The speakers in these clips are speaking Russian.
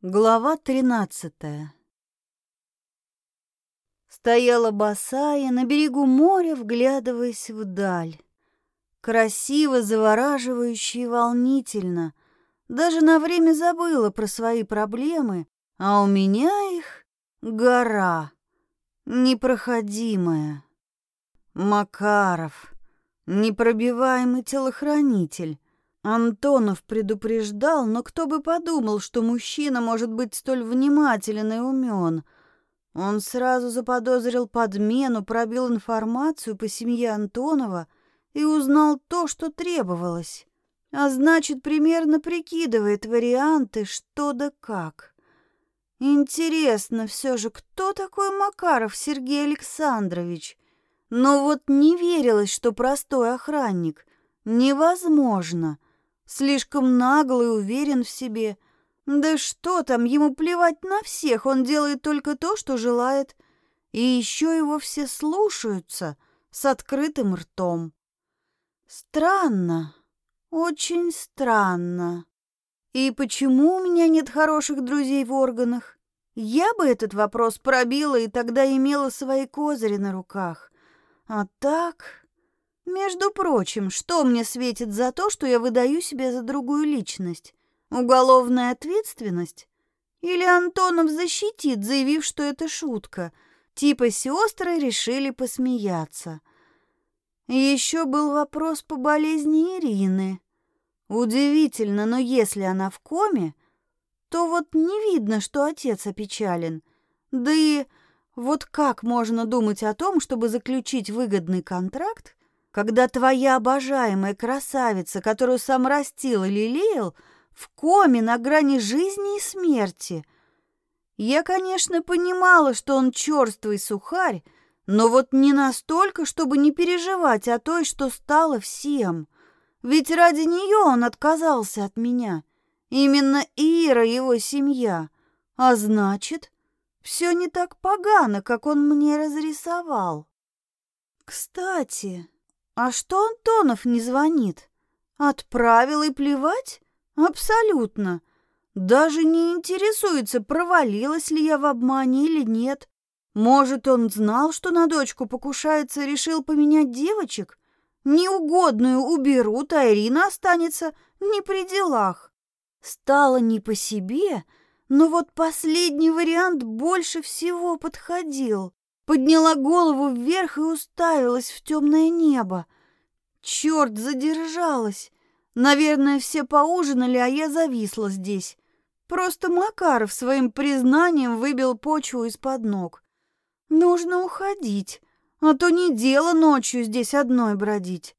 Глава тринадцатая Стояла босая на берегу моря, вглядываясь вдаль. Красиво, завораживающе и волнительно. Даже на время забыла про свои проблемы, а у меня их гора непроходимая. Макаров, непробиваемый телохранитель, Антонов предупреждал, но кто бы подумал, что мужчина может быть столь внимателен и умен. Он сразу заподозрил подмену, пробил информацию по семье Антонова и узнал то, что требовалось. А значит, примерно прикидывает варианты, что да как. Интересно все же, кто такой Макаров Сергей Александрович? Но вот не верилось, что простой охранник. Невозможно. Слишком наглый, уверен в себе. Да что там, ему плевать на всех, он делает только то, что желает. И еще его все слушаются с открытым ртом. Странно, очень странно. И почему у меня нет хороших друзей в органах? Я бы этот вопрос пробила и тогда имела свои козыри на руках. А так... Между прочим, что мне светит за то, что я выдаю себя за другую личность? Уголовная ответственность? Или Антонов защитит, заявив, что это шутка? Типа сестры решили посмеяться. Еще был вопрос по болезни Ирины. Удивительно, но если она в коме, то вот не видно, что отец опечален. Да и вот как можно думать о том, чтобы заключить выгодный контракт, когда твоя обожаемая красавица, которую сам растил и лелеял, в коме на грани жизни и смерти. Я, конечно, понимала, что он черствый сухарь, но вот не настолько, чтобы не переживать о той, что стало всем. Ведь ради нее он отказался от меня. Именно Ира его семья. А значит, все не так погано, как он мне разрисовал. Кстати, а что Антонов не звонит? Отправил и плевать? Абсолютно. Даже не интересуется, провалилась ли я в обмане или нет. Может, он знал, что на дочку покушается решил поменять девочек? Неугодную уберут, а Ирина останется не при делах. Стало не по себе, но вот последний вариант больше всего подходил подняла голову вверх и уставилась в темное небо. Черт, задержалась. Наверное, все поужинали, а я зависла здесь. Просто Макаров своим признанием выбил почву из-под ног. Нужно уходить, а то не дело ночью здесь одной бродить.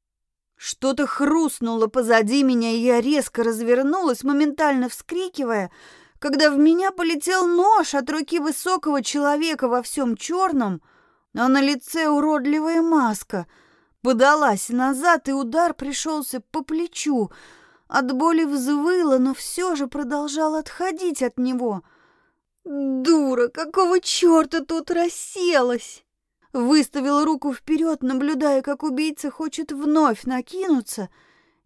Что-то хрустнуло позади меня, и я резко развернулась, моментально вскрикивая — когда в меня полетел нож от руки высокого человека во всем черном, а на лице уродливая маска. Подалась назад, и удар пришелся по плечу. От боли взвыла, но все же продолжал отходить от него. «Дура, какого черта тут расселась?» Выставила руку вперед, наблюдая, как убийца хочет вновь накинуться,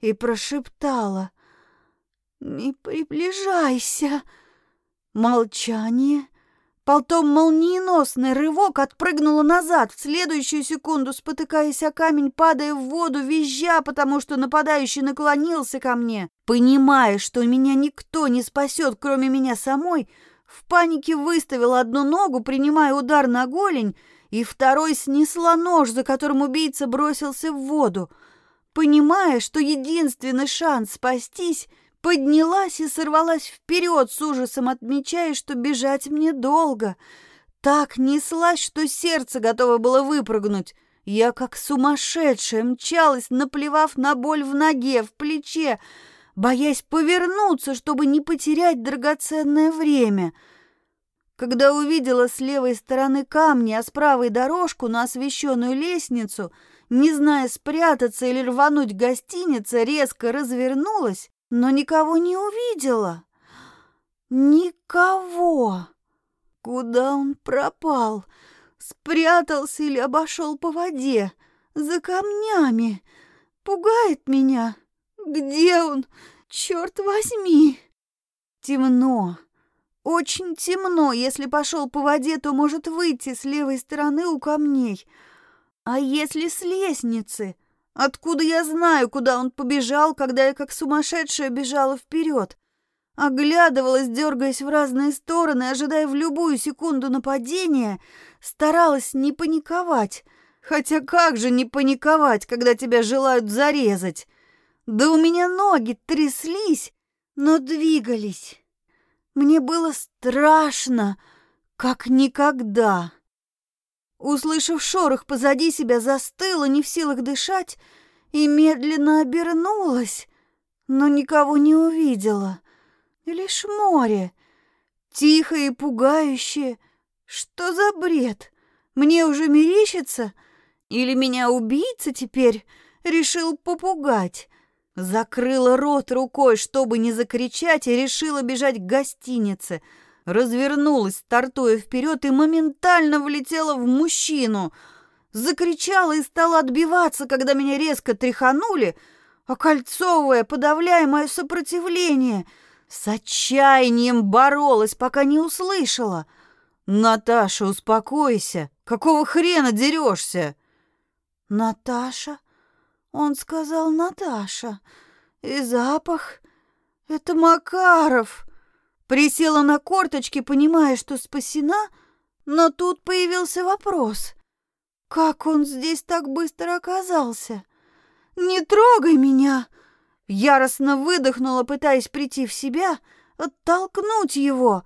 и прошептала. «Не приближайся!» Молчание. Потом молниеносный рывок отпрыгнула назад, в следующую секунду спотыкаясь о камень, падая в воду, визжа, потому что нападающий наклонился ко мне. Понимая, что меня никто не спасет, кроме меня самой, в панике выставила одну ногу, принимая удар на голень, и второй снесла нож, за которым убийца бросился в воду. Понимая, что единственный шанс спастись — поднялась и сорвалась вперед с ужасом, отмечая, что бежать мне долго. Так неслась, что сердце готово было выпрыгнуть. Я, как сумасшедшая, мчалась, наплевав на боль в ноге, в плече, боясь повернуться, чтобы не потерять драгоценное время. Когда увидела с левой стороны камни, а с правой дорожку на освещенную лестницу, не зная спрятаться или рвануть гостиница, резко развернулась но никого не увидела. Никого. Куда он пропал? Спрятался или обошел по воде? За камнями? Пугает меня. Где он? Черт возьми! Темно. Очень темно, если пошел по воде, то может выйти с левой стороны у камней. А если с лестницы? Откуда я знаю, куда он побежал, когда я как сумасшедшая бежала вперед? Оглядывалась, дергаясь в разные стороны, ожидая в любую секунду нападения, старалась не паниковать. Хотя как же не паниковать, когда тебя желают зарезать? Да у меня ноги тряслись, но двигались. Мне было страшно, как никогда. Услышав шорох позади себя, застыла, не в силах дышать, и медленно обернулась, но никого не увидела. Лишь море, тихое и пугающее. Что за бред? Мне уже мерещится? Или меня убийца теперь решил попугать? Закрыла рот рукой, чтобы не закричать, и решила бежать к гостинице. Развернулась, стартуя вперед, и моментально влетела в мужчину. Закричала и стала отбиваться, когда меня резко тряханули, окольцовывая, подавляя мое сопротивление. С отчаянием боролась, пока не услышала. «Наташа, успокойся! Какого хрена дерешься?» «Наташа?» Он сказал Наташа. И запах... Это Макаров. Присела на корточки, понимая, что спасена, но тут появился вопрос. Как он здесь так быстро оказался? «Не трогай меня!» Яростно выдохнула, пытаясь прийти в себя, оттолкнуть его.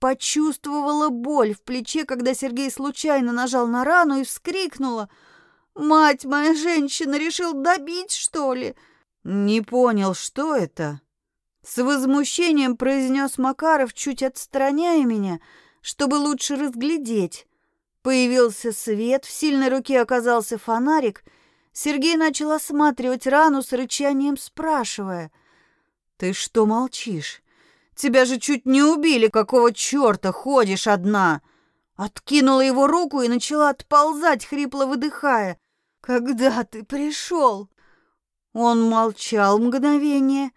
Почувствовала боль в плече, когда Сергей случайно нажал на рану и вскрикнула — Мать моя женщина решил добить, что ли? Не понял, что это? С возмущением произнес Макаров, чуть отстраняя меня, чтобы лучше разглядеть. Появился свет, в сильной руке оказался фонарик. Сергей начал осматривать рану с рычанием, спрашивая. «Ты что молчишь? Тебя же чуть не убили, какого черта ходишь одна?» Откинула его руку и начала отползать, хрипло выдыхая. «Когда ты пришел?» Он молчал мгновение,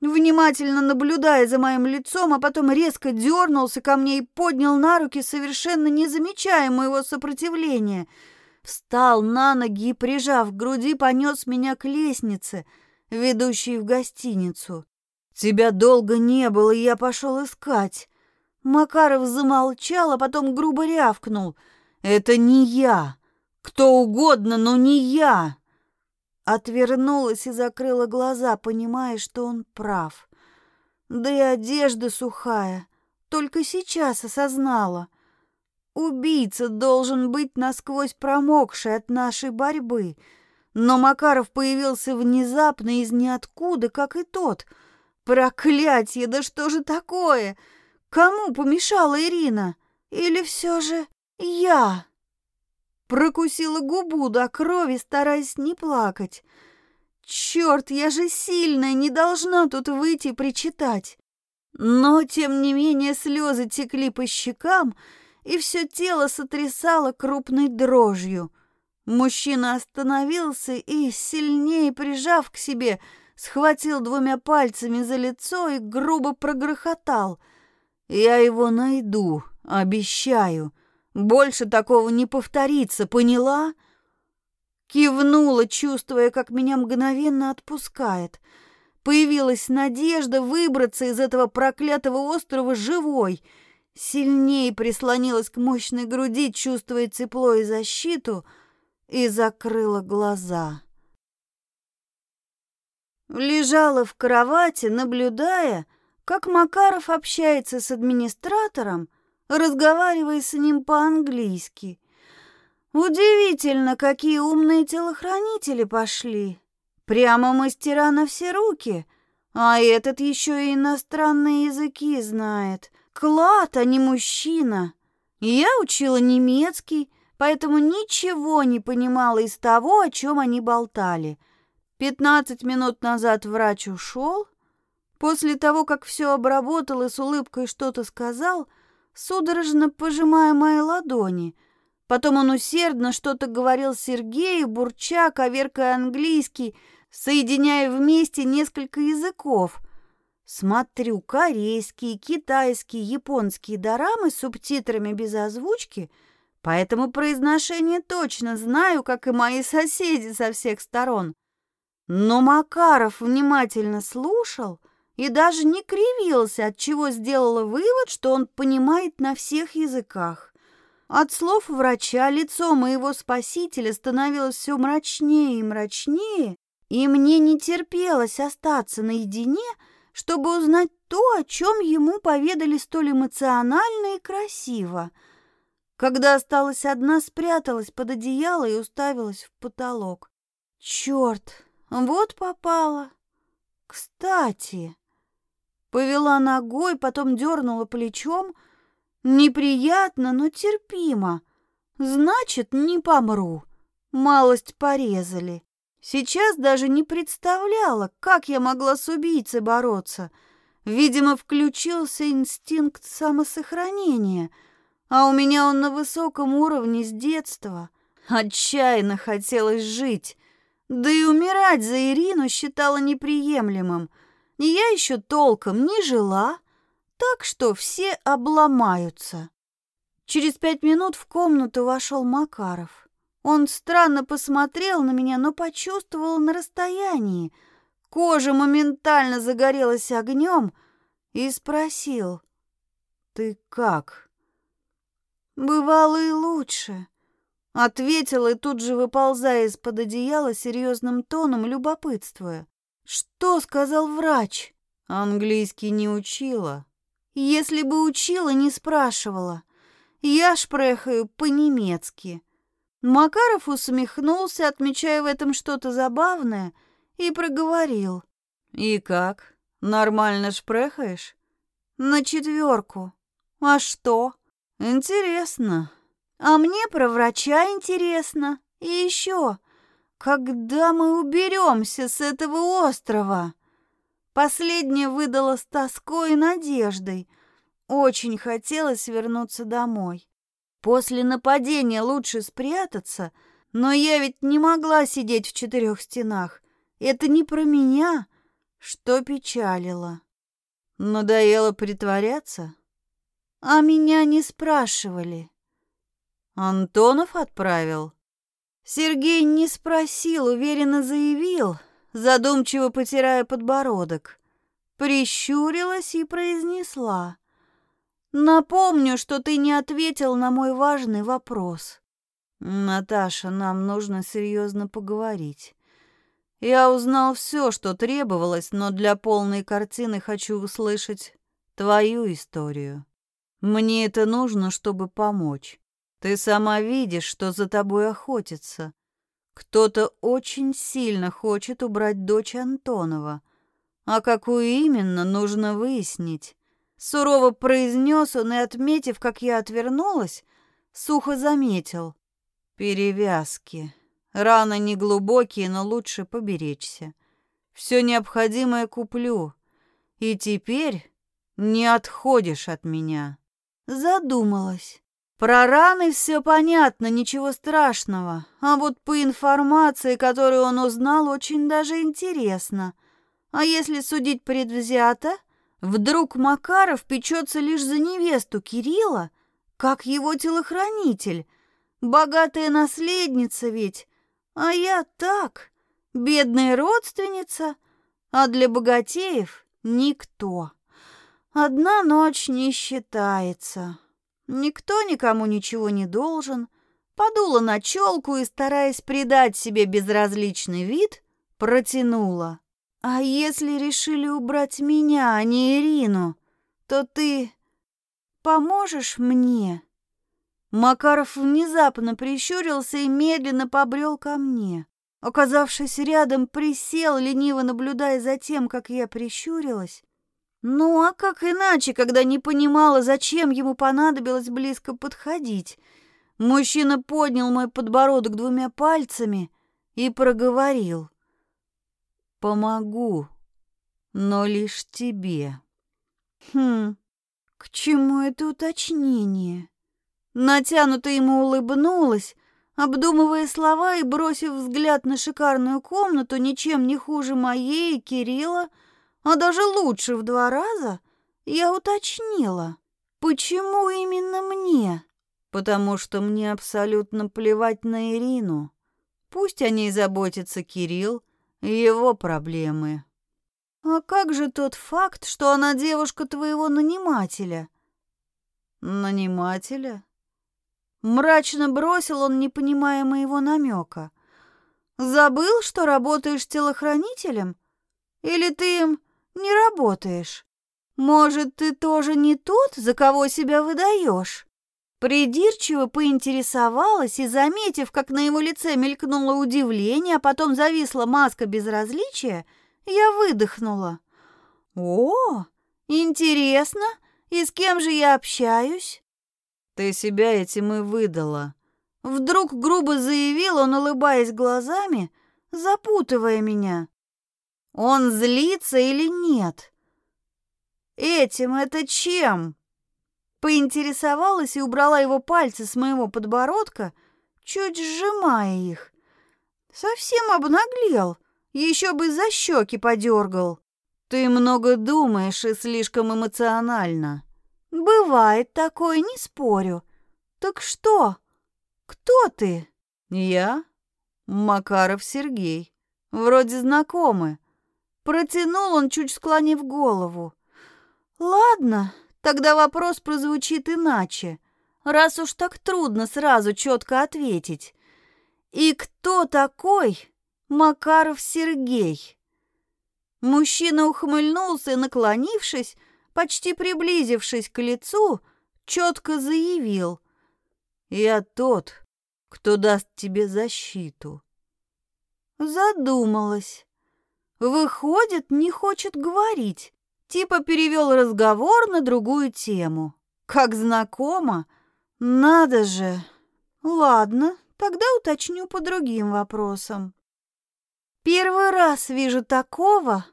внимательно наблюдая за моим лицом, а потом резко дернулся ко мне и поднял на руки, совершенно не замечая моего сопротивления. Встал на ноги и, прижав к груди, понес меня к лестнице, ведущей в гостиницу. «Тебя долго не было, и я пошел искать». Макаров замолчал, а потом грубо рявкнул. «Это не я. Кто угодно, но не я. Отвернулась и закрыла глаза, понимая, что он прав. Да и одежда сухая. Только сейчас осознала. Убийца должен быть насквозь промокший от нашей борьбы. Но Макаров появился внезапно из ниоткуда, как и тот. Проклятье, да что же такое? Кому помешала Ирина? Или все же я? Прокусила губу до крови, стараясь не плакать. Черт, я же сильная, не должна тут выйти причитать. Но, тем не менее, слезы текли по щекам, и все тело сотрясало крупной дрожью. Мужчина остановился и, сильнее прижав к себе, схватил двумя пальцами за лицо и грубо прогрохотал. «Я его найду, обещаю». Больше такого не повторится, поняла? Кивнула, чувствуя, как меня мгновенно отпускает. Появилась надежда выбраться из этого проклятого острова живой. Сильнее прислонилась к мощной груди, чувствуя тепло и защиту, и закрыла глаза. Лежала в кровати, наблюдая, как Макаров общается с администратором, разговаривая с ним по-английски. Удивительно, какие умные телохранители пошли. Прямо мастера на все руки. А этот еще и иностранные языки знает. Клад, а не мужчина. Я учила немецкий, поэтому ничего не понимала из того, о чем они болтали. Пятнадцать минут назад врач ушел. После того, как все обработал и с улыбкой что-то сказал, судорожно пожимая мои ладони. Потом он усердно что-то говорил Сергею, бурча, коверкая английский, соединяя вместе несколько языков. Смотрю корейские, китайские, японские дорамы с субтитрами без озвучки, поэтому произношение точно знаю, как и мои соседи со всех сторон. Но Макаров внимательно слушал и даже не кривился, от чего сделала вывод, что он понимает на всех языках. От слов врача лицо моего спасителя становилось все мрачнее и мрачнее, и мне не терпелось остаться наедине, чтобы узнать то, о чем ему поведали столь эмоционально и красиво. Когда осталась одна, спряталась под одеяло и уставилась в потолок. Черт, вот попала. Кстати, повела ногой, потом дернула плечом. Неприятно, но терпимо. Значит, не помру. Малость порезали. Сейчас даже не представляла, как я могла с убийцей бороться. Видимо, включился инстинкт самосохранения, а у меня он на высоком уровне с детства. Отчаянно хотелось жить, да и умирать за Ирину считала неприемлемым. Я еще толком не жила, так что все обломаются. Через пять минут в комнату вошел Макаров. Он странно посмотрел на меня, но почувствовал на расстоянии. Кожа моментально загорелась огнем и спросил, «Ты как?» «Бывало и лучше», Ответила и тут же, выползая из-под одеяла, серьезным тоном, любопытствуя. «Что?» — сказал врач. «Английский не учила». «Если бы учила, не спрашивала. Я шпрехаю по-немецки». Макаров усмехнулся, отмечая в этом что-то забавное, и проговорил. «И как? Нормально шпрехаешь?» «На четверку. А что?» «Интересно. А мне про врача интересно. И еще, когда мы уберемся с этого острова? Последнее выдало с тоской и надеждой. Очень хотелось вернуться домой. После нападения лучше спрятаться, но я ведь не могла сидеть в четырех стенах. Это не про меня, что печалило. Надоело притворяться? А меня не спрашивали. Антонов отправил? Сергей не спросил, уверенно заявил, задумчиво потирая подбородок. Прищурилась и произнесла. «Напомню, что ты не ответил на мой важный вопрос. Наташа, нам нужно серьезно поговорить. Я узнал все, что требовалось, но для полной картины хочу услышать твою историю. Мне это нужно, чтобы помочь. Ты сама видишь, что за тобой охотятся. Кто-то очень сильно хочет убрать дочь Антонова. А какую именно, нужно выяснить. Сурово произнес он и, отметив, как я отвернулась, сухо заметил. Перевязки. Раны неглубокие, но лучше поберечься. Все необходимое куплю. И теперь не отходишь от меня. Задумалась. Про раны все понятно, ничего страшного. А вот по информации, которую он узнал, очень даже интересно. А если судить предвзято, вдруг Макаров печется лишь за невесту Кирилла, как его телохранитель. Богатая наследница ведь, а я так, бедная родственница, а для богатеев никто. Одна ночь не считается. Никто никому ничего не должен. Подула на челку и, стараясь придать себе безразличный вид, протянула. «А если решили убрать меня, а не Ирину, то ты поможешь мне?» Макаров внезапно прищурился и медленно побрел ко мне. Оказавшись рядом, присел, лениво наблюдая за тем, как я прищурилась, ну а как иначе, когда не понимала, зачем ему понадобилось близко подходить? Мужчина поднял мой подбородок двумя пальцами и проговорил. «Помогу, но лишь тебе». «Хм, к чему это уточнение?» Натянуто ему улыбнулась, обдумывая слова и бросив взгляд на шикарную комнату, ничем не хуже моей и Кирилла, а даже лучше в два раза, я уточнила, почему именно мне? Потому что мне абсолютно плевать на Ирину. Пусть о ней заботится Кирилл, его проблемы. А как же тот факт, что она девушка твоего нанимателя? Нанимателя? Мрачно бросил он, не понимая моего намека. Забыл, что работаешь телохранителем? Или ты им не работаешь? Может, ты тоже не тот, за кого себя выдаешь? Придирчиво поинтересовалась и, заметив, как на его лице мелькнуло удивление, а потом зависла маска безразличия, я выдохнула. «О, интересно, и с кем же я общаюсь?» «Ты себя этим и выдала». Вдруг грубо заявил он, улыбаясь глазами, запутывая меня. «Он злится или нет?» «Этим это чем?» Поинтересовалась и убрала его пальцы с моего подбородка, чуть сжимая их. Совсем обнаглел, еще бы за щеки подергал. Ты много думаешь и слишком эмоционально. Бывает такое, не спорю. Так что? Кто ты? Я? Макаров Сергей. Вроде знакомы. Протянул он, чуть склонив голову. Ладно, Тогда вопрос прозвучит иначе, раз уж так трудно сразу четко ответить. И кто такой Макаров Сергей? Мужчина ухмыльнулся и, наклонившись, почти приблизившись к лицу, четко заявил. «Я тот, кто даст тебе защиту». Задумалась. Выходит, не хочет говорить. Типа перевел разговор на другую тему. Как знакомо. Надо же. Ладно, тогда уточню по другим вопросам. Первый раз вижу такого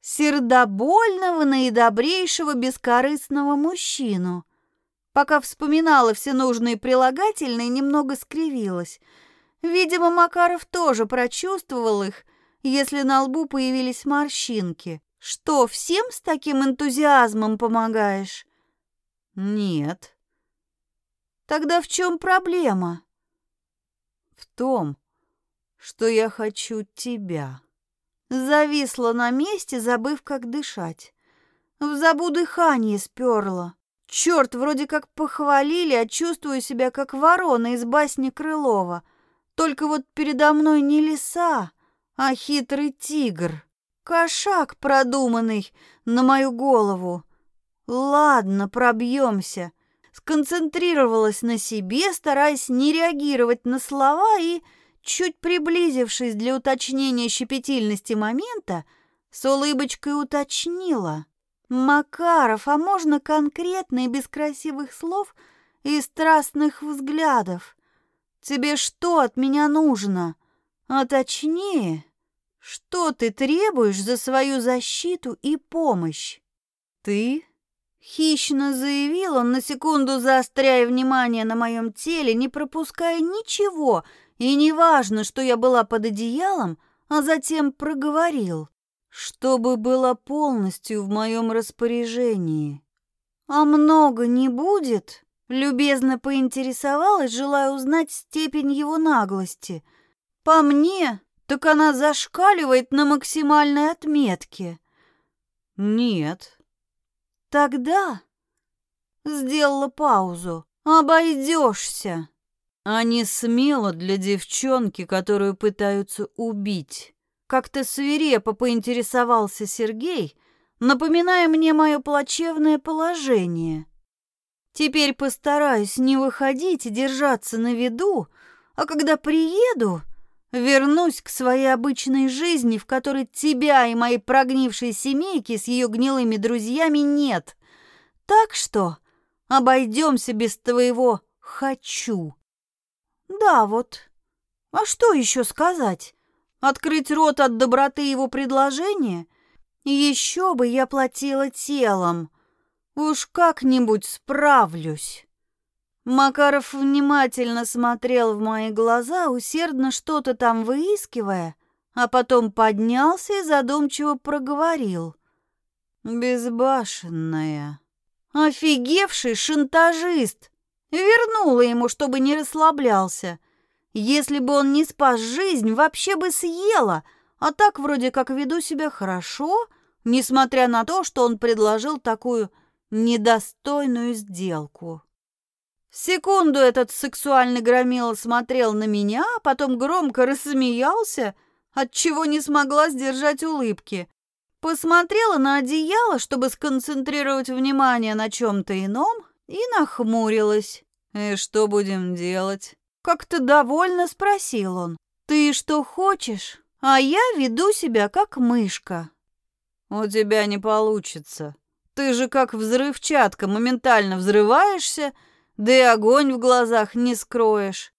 сердобольного, наидобрейшего, бескорыстного мужчину. Пока вспоминала все нужные прилагательные, немного скривилась. Видимо, Макаров тоже прочувствовал их, если на лбу появились морщинки. Что, всем с таким энтузиазмом помогаешь? Нет. Тогда в чем проблема? В том, что я хочу тебя. Зависла на месте, забыв, как дышать. В забу дыхание сперло. Черт, вроде как похвалили, а чувствую себя как ворона из басни Крылова. Только вот передо мной не лиса, а хитрый тигр. Кошак продуманный на мою голову. Ладно, пробьемся. Сконцентрировалась на себе, стараясь не реагировать на слова и, чуть приблизившись для уточнения щепетильности момента, с улыбочкой уточнила. «Макаров, а можно конкретно и без красивых слов и страстных взглядов? Тебе что от меня нужно? А точнее, что ты требуешь за свою защиту и помощь? Ты? Хищно заявил он, на секунду заостряя внимание на моем теле, не пропуская ничего, и неважно, что я была под одеялом, а затем проговорил, чтобы было полностью в моем распоряжении. А много не будет? Любезно поинтересовалась, желая узнать степень его наглости. По мне, так она зашкаливает на максимальной отметке. Нет. Тогда сделала паузу. Обойдешься. А не смело для девчонки, которую пытаются убить. Как-то свирепо поинтересовался Сергей, напоминая мне мое плачевное положение. Теперь постараюсь не выходить и держаться на виду, а когда приеду, Вернусь к своей обычной жизни, в которой тебя и моей прогнившей семейки с ее гнилыми друзьями нет. Так что обойдемся без твоего «хочу». Да, вот. А что еще сказать? Открыть рот от доброты его предложения? Еще бы я платила телом. Уж как-нибудь справлюсь. Макаров внимательно смотрел в мои глаза, усердно что-то там выискивая, а потом поднялся и задумчиво проговорил. Безбашенная. Офигевший шантажист. Вернула ему, чтобы не расслаблялся. Если бы он не спас жизнь, вообще бы съела. А так вроде как веду себя хорошо, несмотря на то, что он предложил такую недостойную сделку. Секунду этот сексуальный громила смотрел на меня, а потом громко рассмеялся, отчего не смогла сдержать улыбки. Посмотрела на одеяло, чтобы сконцентрировать внимание на чем-то ином, и нахмурилась. «И что будем делать?» Как-то довольно спросил он. «Ты что хочешь? А я веду себя как мышка». «У тебя не получится. Ты же как взрывчатка, моментально взрываешься, да и огонь в глазах не скроешь».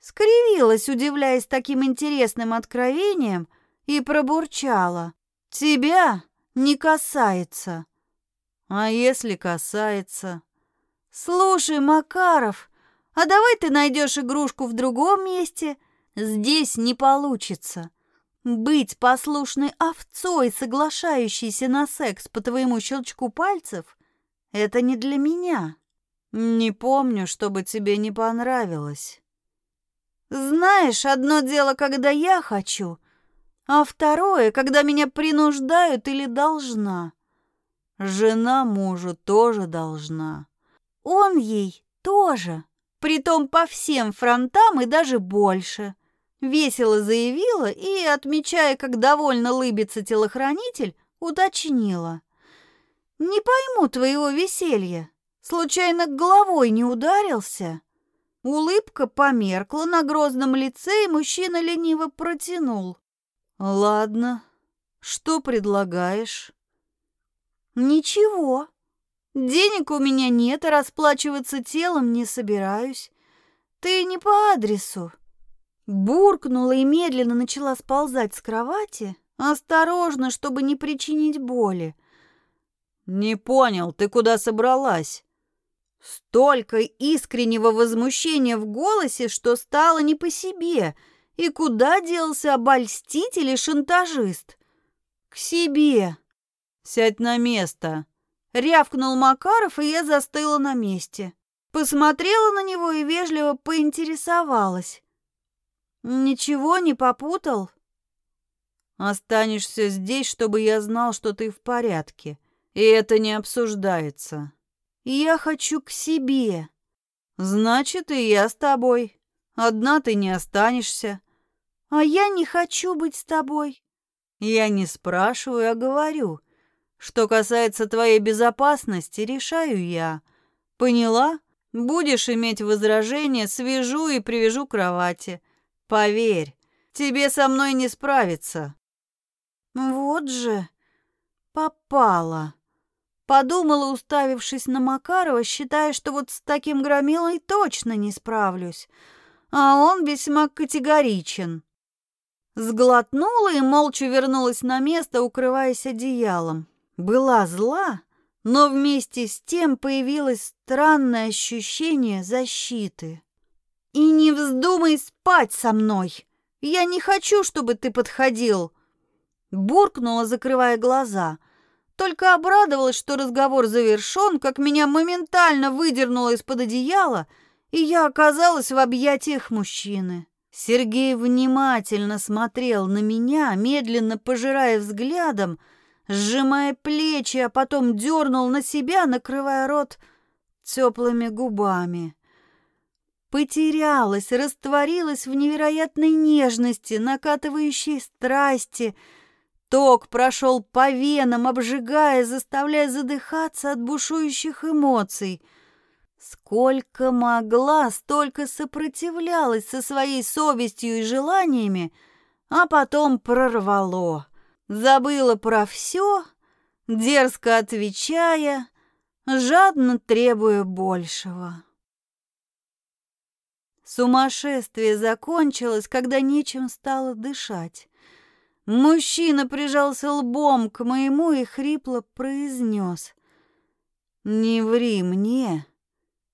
Скривилась, удивляясь таким интересным откровением, и пробурчала. «Тебя не касается». «А если касается?» «Слушай, Макаров, а давай ты найдешь игрушку в другом месте? Здесь не получится. Быть послушной овцой, соглашающейся на секс по твоему щелчку пальцев, это не для меня». Не помню, чтобы тебе не понравилось. Знаешь, одно дело, когда я хочу, а второе, когда меня принуждают или должна. Жена мужу тоже должна. Он ей тоже, притом по всем фронтам и даже больше. Весело заявила и, отмечая, как довольно лыбится телохранитель, уточнила. «Не пойму твоего веселья. Случайно головой не ударился?» Улыбка померкла на грозном лице, и мужчина лениво протянул. «Ладно, что предлагаешь?» «Ничего. Денег у меня нет, а расплачиваться телом не собираюсь. Ты не по адресу». Буркнула и медленно начала сползать с кровати, осторожно, чтобы не причинить боли. «Не понял, ты куда собралась?» Столько искреннего возмущения в голосе, что стало не по себе. И куда делся обольститель и шантажист? К себе. Сядь на место. Рявкнул Макаров, и я застыла на месте. Посмотрела на него и вежливо поинтересовалась. Ничего не попутал? Останешься здесь, чтобы я знал, что ты в порядке. И это не обсуждается. Я хочу к себе. Значит, и я с тобой. Одна ты не останешься. А я не хочу быть с тобой. Я не спрашиваю, а говорю. Что касается твоей безопасности, решаю я. Поняла? Будешь иметь возражения, свяжу и привяжу к кровати. Поверь, тебе со мной не справиться. Вот же попала. Подумала, уставившись на Макарова, считая, что вот с таким громилой точно не справлюсь. А он весьма категоричен. Сглотнула и молча вернулась на место, укрываясь одеялом. Была зла, но вместе с тем появилось странное ощущение защиты. «И не вздумай спать со мной! Я не хочу, чтобы ты подходил!» Буркнула, закрывая глаза – только обрадовалась, что разговор завершен, как меня моментально выдернуло из-под одеяла, и я оказалась в объятиях мужчины. Сергей внимательно смотрел на меня, медленно пожирая взглядом, сжимая плечи, а потом дернул на себя, накрывая рот теплыми губами. Потерялась, растворилась в невероятной нежности, накатывающей страсти — Ток прошел по венам, обжигая, заставляя задыхаться от бушующих эмоций. Сколько могла, столько сопротивлялась со своей совестью и желаниями, а потом прорвало. Забыла про все, дерзко отвечая, жадно требуя большего. Сумасшествие закончилось, когда нечем стало дышать. Мужчина прижался лбом к моему и хрипло произнес. «Не ври мне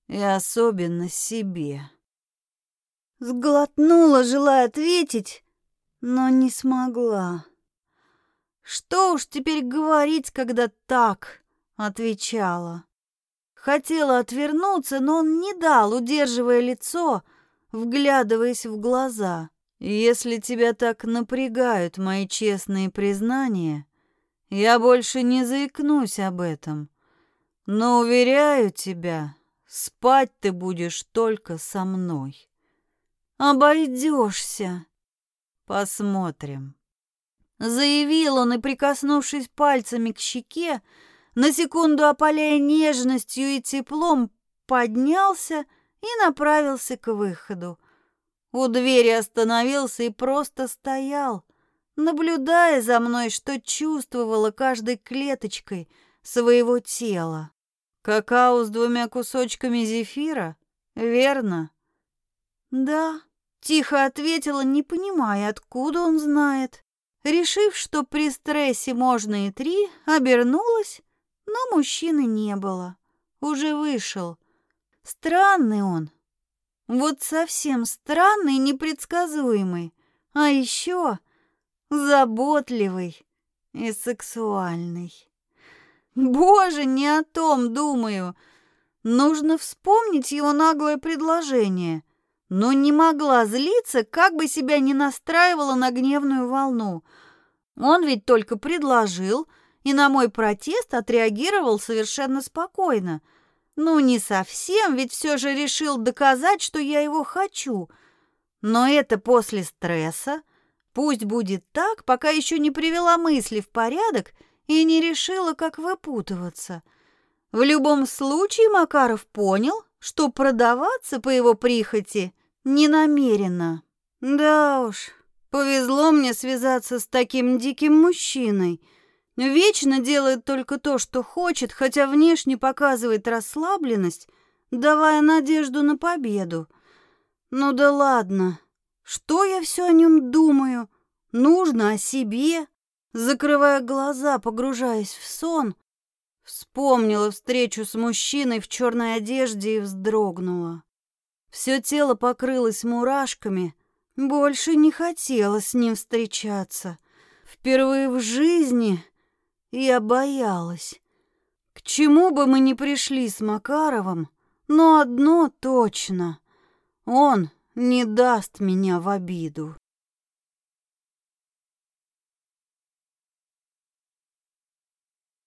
и особенно себе». Сглотнула, желая ответить, но не смогла. Что уж теперь говорить, когда так отвечала. Хотела отвернуться, но он не дал, удерживая лицо, вглядываясь в глаза. «Если тебя так напрягают мои честные признания, я больше не заикнусь об этом. Но, уверяю тебя, спать ты будешь только со мной. Обойдешься. Посмотрим». Заявил он и, прикоснувшись пальцами к щеке, на секунду опаляя нежностью и теплом, поднялся и направился к выходу. У двери остановился и просто стоял, наблюдая за мной, что чувствовала каждой клеточкой своего тела. Какао с двумя кусочками зефира? Верно? Да, тихо ответила, не понимая, откуда он знает. Решив, что при стрессе можно и три, обернулась, но мужчины не было. Уже вышел. Странный он. Вот совсем странный непредсказуемый. А еще заботливый и сексуальный. Боже, не о том думаю. Нужно вспомнить его наглое предложение. Но не могла злиться, как бы себя не настраивала на гневную волну — он ведь только предложил, и на мой протест отреагировал совершенно спокойно. Ну, не совсем, ведь все же решил доказать, что я его хочу. Но это после стресса. Пусть будет так, пока еще не привела мысли в порядок и не решила, как выпутываться. В любом случае Макаров понял, что продаваться по его прихоти не намерена. Да уж, Повезло мне связаться с таким диким мужчиной. Вечно делает только то, что хочет, хотя внешне показывает расслабленность, давая надежду на победу. Ну да ладно. Что я все о нем думаю? Нужно о себе. Закрывая глаза, погружаясь в сон, вспомнила встречу с мужчиной в черной одежде и вздрогнула. Все тело покрылось мурашками, больше не хотела с ним встречаться. Впервые в жизни я боялась. К чему бы мы ни пришли с Макаровым, но одно точно — он не даст меня в обиду.